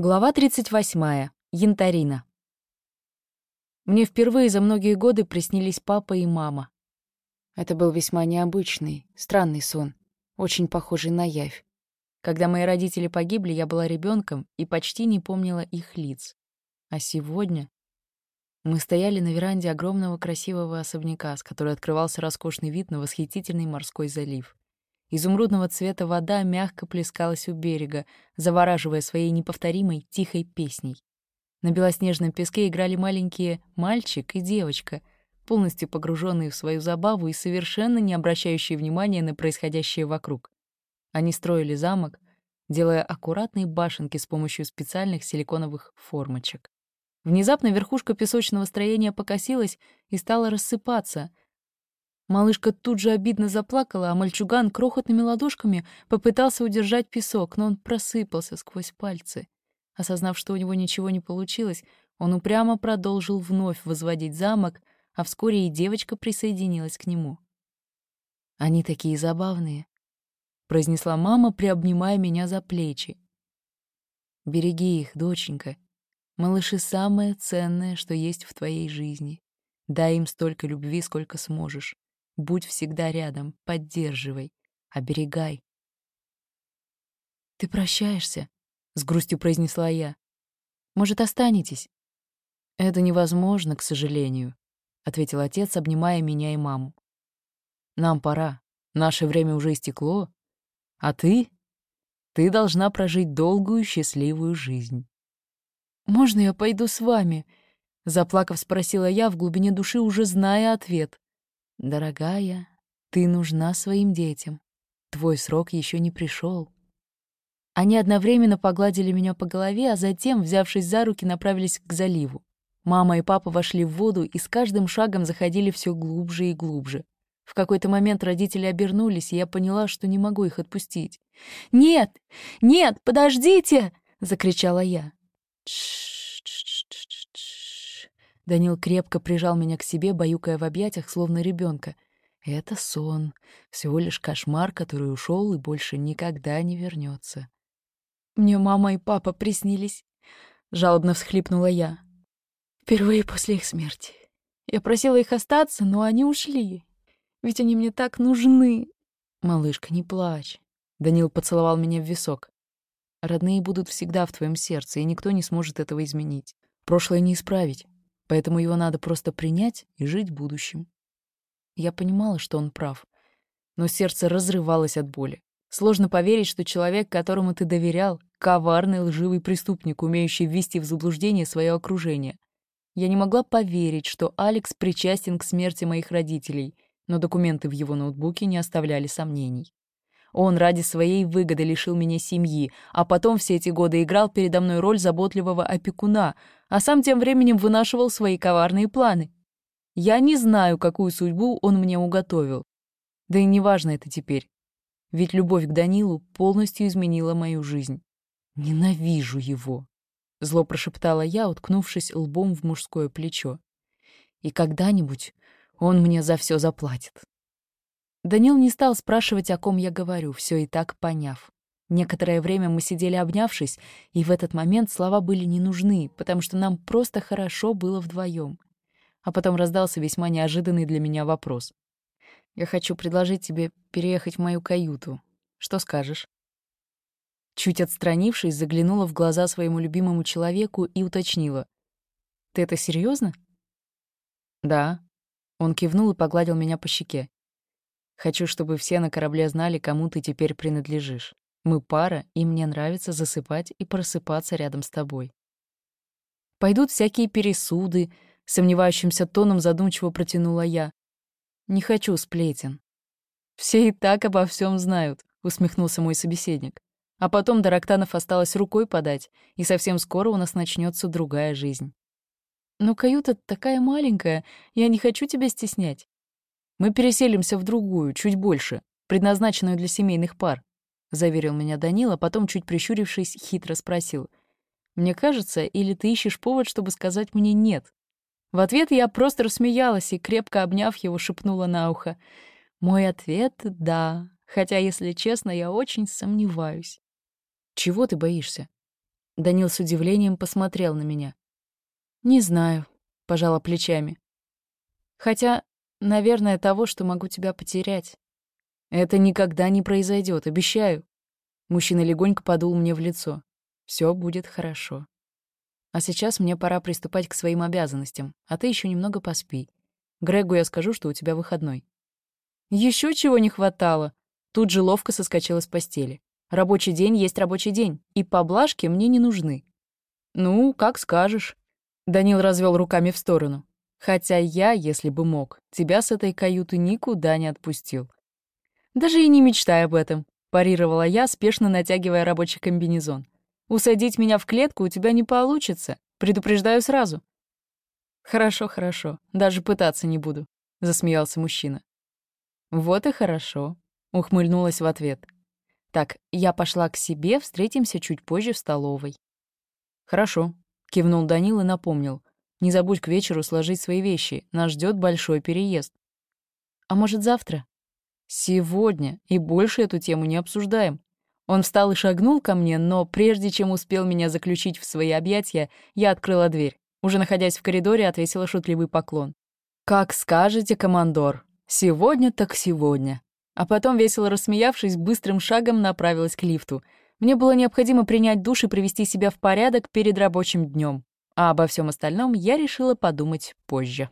Глава 38. Янтарина. Мне впервые за многие годы приснились папа и мама. Это был весьма необычный, странный сон, очень похожий на явь. Когда мои родители погибли, я была ребенком и почти не помнила их лиц. А сегодня мы стояли на веранде огромного красивого особняка, с которой открывался роскошный вид на восхитительный морской залив. Изумрудного цвета вода мягко плескалась у берега, завораживая своей неповторимой тихой песней. На белоснежном песке играли маленькие мальчик и девочка, полностью погруженные в свою забаву и совершенно не обращающие внимания на происходящее вокруг. Они строили замок, делая аккуратные башенки с помощью специальных силиконовых формочек. Внезапно верхушка песочного строения покосилась и стала рассыпаться — Малышка тут же обидно заплакала, а мальчуган крохотными ладошками попытался удержать песок, но он просыпался сквозь пальцы. Осознав, что у него ничего не получилось, он упрямо продолжил вновь возводить замок, а вскоре и девочка присоединилась к нему. «Они такие забавные», — произнесла мама, приобнимая меня за плечи. «Береги их, доченька. Малыши — самое ценное, что есть в твоей жизни. Дай им столько любви, сколько сможешь. Будь всегда рядом, поддерживай, оберегай. «Ты прощаешься?» — с грустью произнесла я. «Может, останетесь?» «Это невозможно, к сожалению», — ответил отец, обнимая меня и маму. «Нам пора. Наше время уже истекло. А ты? Ты должна прожить долгую, счастливую жизнь». «Можно я пойду с вами?» — заплакав, спросила я, в глубине души уже зная ответ. «Дорогая, ты нужна своим детям. Твой срок еще не пришел. Они одновременно погладили меня по голове, а затем, взявшись за руки, направились к заливу. Мама и папа вошли в воду и с каждым шагом заходили все глубже и глубже. В какой-то момент родители обернулись, и я поняла, что не могу их отпустить. «Нет! Нет! Подождите!» — закричала я. «Тш Данил крепко прижал меня к себе, баюкая в объятиях, словно ребенка. Это сон, всего лишь кошмар, который ушел и больше никогда не вернется. Мне мама и папа приснились, жалобно всхлипнула я. Впервые после их смерти. Я просила их остаться, но они ушли. Ведь они мне так нужны. Малышка, не плачь. Данил поцеловал меня в висок. Родные будут всегда в твоем сердце, и никто не сможет этого изменить. Прошлое не исправить. Поэтому его надо просто принять и жить будущим. Я понимала, что он прав, но сердце разрывалось от боли. Сложно поверить, что человек, которому ты доверял, коварный, лживый преступник, умеющий ввести в заблуждение свое окружение. Я не могла поверить, что Алекс причастен к смерти моих родителей, но документы в его ноутбуке не оставляли сомнений. Он ради своей выгоды лишил меня семьи, а потом все эти годы играл передо мной роль заботливого опекуна, а сам тем временем вынашивал свои коварные планы. Я не знаю, какую судьбу он мне уготовил. Да и неважно это теперь. Ведь любовь к Данилу полностью изменила мою жизнь. Ненавижу его. Зло прошептала я, уткнувшись лбом в мужское плечо. И когда-нибудь он мне за все заплатит. Данил не стал спрашивать, о ком я говорю, все и так поняв. Некоторое время мы сидели обнявшись, и в этот момент слова были не нужны, потому что нам просто хорошо было вдвоем. А потом раздался весьма неожиданный для меня вопрос. «Я хочу предложить тебе переехать в мою каюту. Что скажешь?» Чуть отстранившись, заглянула в глаза своему любимому человеку и уточнила. «Ты это серьезно? «Да». Он кивнул и погладил меня по щеке. Хочу, чтобы все на корабле знали, кому ты теперь принадлежишь. Мы пара, и мне нравится засыпать и просыпаться рядом с тобой. Пойдут всякие пересуды, сомневающимся тоном задумчиво протянула я. Не хочу сплетен. Все и так обо всем знают, усмехнулся мой собеседник. А потом до Роктанов осталось рукой подать, и совсем скоро у нас начнется другая жизнь. Но каюта такая маленькая, я не хочу тебя стеснять. Мы переселимся в другую, чуть больше, предназначенную для семейных пар», — заверил меня Данила, потом, чуть прищурившись, хитро спросил. «Мне кажется, или ты ищешь повод, чтобы сказать мне «нет»?» В ответ я просто рассмеялась и, крепко обняв его, шепнула на ухо. «Мой ответ — да, хотя, если честно, я очень сомневаюсь». «Чего ты боишься?» Данил с удивлением посмотрел на меня. «Не знаю», — пожала плечами. «Хотя, наверное, того, что могу тебя потерять. Это никогда не произойдет, обещаю». Мужчина легонько подул мне в лицо. Все будет хорошо. А сейчас мне пора приступать к своим обязанностям, а ты еще немного поспи. Грегу я скажу, что у тебя выходной». Еще чего не хватало. Тут же ловко соскочила с постели. Рабочий день есть рабочий день, и поблажки мне не нужны. «Ну, как скажешь». Данил развел руками в сторону. «Хотя я, если бы мог, тебя с этой каюты никуда не отпустил». «Даже и не мечтай об этом», — парировала я, спешно натягивая рабочий комбинезон. Усадить меня в клетку у тебя не получится. Предупреждаю сразу». «Хорошо, хорошо. Даже пытаться не буду», — засмеялся мужчина. «Вот и хорошо», — ухмыльнулась в ответ. «Так, я пошла к себе, встретимся чуть позже в столовой». «Хорошо», — кивнул Данил и напомнил. «Не забудь к вечеру сложить свои вещи. Нас ждет большой переезд». «А может, завтра?» «Сегодня. И больше эту тему не обсуждаем. Он встал и шагнул ко мне, но прежде чем успел меня заключить в свои объятия, я открыла дверь. Уже находясь в коридоре, отвесила шутливый поклон. «Как скажете, командор. Сегодня так сегодня». А потом, весело рассмеявшись, быстрым шагом направилась к лифту. Мне было необходимо принять душ и привести себя в порядок перед рабочим днем. А обо всем остальном я решила подумать позже.